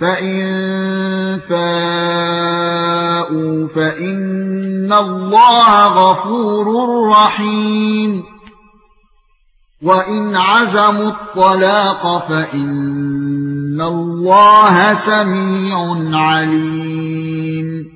فإن فاءوا فإن الله غفور رحيم وإن عزموا الطلاق فإن الله سميع عليم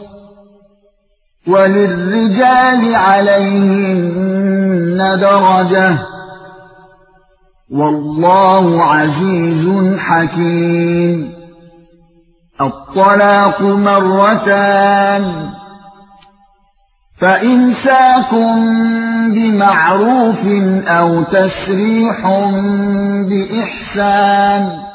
وللرجال عليهن درجة. والله عزيز حكيم. الطلاق مرتان. فإمساكم بمعروف أو تسريح بإحسان.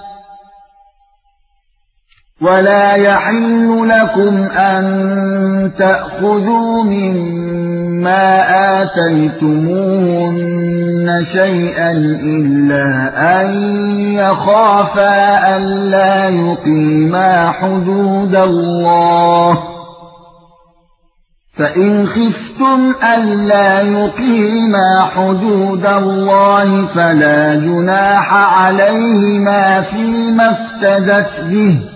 ولا يحل لكم أن تأخذوا مما آتيتموهن شيئا إلا أن يخافا ألا يقيما حدود الله فإن خفتم ألا يقيما حدود الله فلا جناح عليهما فيما افتدت به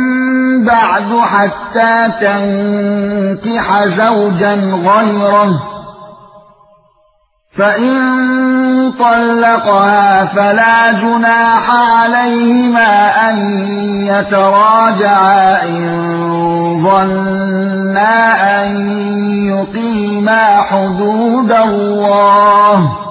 بعد حتى تنكح زوجا غيره. فإن طلقها فلا جناح عليهما أن يتراجعا إن ظنا أن يقيما حدود الله.